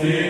Christi.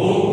Oh.